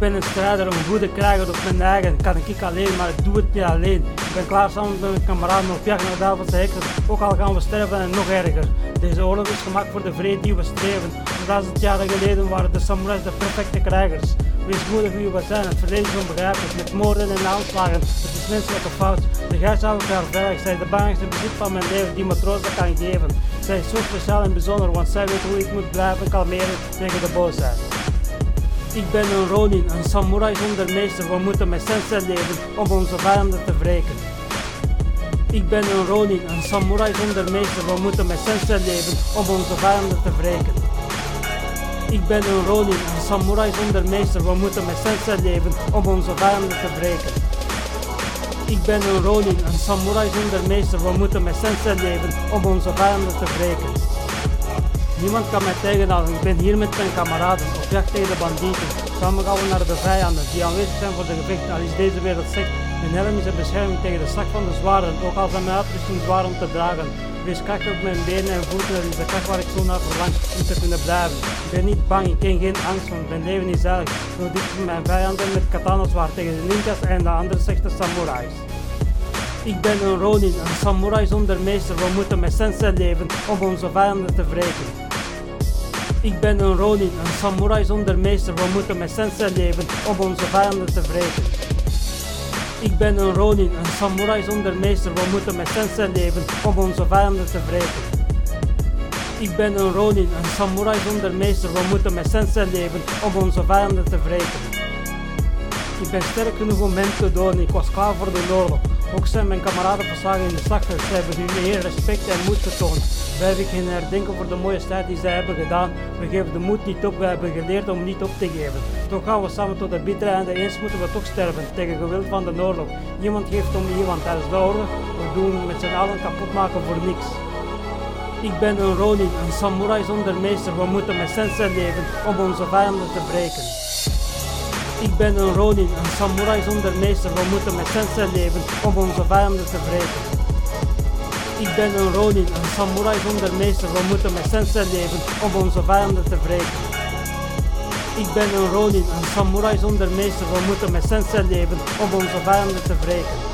ben een strijder, een goede krijger op mijn eigen. Kan ik alleen, maar ik doe het niet alleen. Ik ben klaar samen met mijn kameraden op jacht naar de duivelse heksen. Ook al gaan we sterven en nog erger. Deze oorlog is gemaakt voor de vrede die we streven. Duizend jaren geleden waren de samurais de perfecte krijgers. Wees moedig wie we zijn, het verleden is onbegrijpelijk. Met moorden en aanslagen, het is menselijke fout. De geit zou elkaar veilig zijn, de belangrijkste bezit van mijn leven die matroos dat kan geven. Zij is zo speciaal en bijzonder, want zij weet hoe ik moet blijven kalmeren tegen de boosheid. Ik ben een Ronin, een samurai zonder meester. We moeten met sensei leven om onze vijanden te wreken. Ik ben een Ronin, een samurai zonder meester. We moeten met sensei leven om onze vijanden te wreken. Ik ben een Ronin, een samurai zonder meester. We moeten met sensei leven om onze vijanden te wreken. Ik ben een Ronin, een samurai zonder meester. We moeten met sensei leven om onze vijanden te wreken. Niemand kan mij tegenhouden, ik ben hier met mijn kameraden op jacht tegen de bandieten. Samen gaan we naar de vijanden die aanwezig zijn voor de gevecht, al is deze wereld slecht. Mijn helm is een bescherming tegen de slag van de zwaarden, ook al zijn mijn uitrusting zwaar om te dragen. Wees krachtig op mijn benen en voeten, dat is de kracht waar ik zo naar verlang om te kunnen blijven. Ik ben niet bang, ik ken geen angst, want mijn leven is heilig. Zo dicht mijn vijanden met katana zwaar tegen de ninjas en de andere slechte samurais. Ik ben een Ronin, een samurai zonder meester. We moeten met sensei leven om onze vijanden te wreken. Ik ben een Ronin, een samurai zonder meester. We moeten met sensei leven om onze vijanden te wreken. Ik ben een Ronin, een samurai zonder meester. We moeten met sensei leven om onze vijanden te wreken. Ik ben een Ronin, een samurai zonder meester. We moeten met sensei leven om onze vijanden te wreken. Ik ben sterk genoeg om hen te doden. Ik was klaar voor de oorlog. Ook zijn mijn kameraden verslagen in de slagveld. Zij hebben hun eer, respect en moed getoond. Wij hebben geen herdenken voor de mooie strijd die zij hebben gedaan. We geven de moed niet op, wij hebben geleerd om niet op te geven. Toch gaan we samen tot de bittere einde. Eens moeten we toch sterven tegen geweld van de oorlog. Niemand geeft om iemand tijdens de oorlog. We doen met z'n allen kapot maken voor niks. Ik ben een Ronin, een samurai zonder meester. We moeten met sensei leven om onze vijanden te breken. Ik ben een Ronin, een samurai zonder meester. We moeten met sensei leven om onze vijanden te wreken. Ik ben een Ronin, een samurai zonder meester. We moeten met sensei leven om onze vijanden te wreken. Ik ben een Ronin, een samurai zonder meester. We moeten met sensei leven om onze vijanden te wreken.